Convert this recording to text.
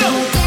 Let's go.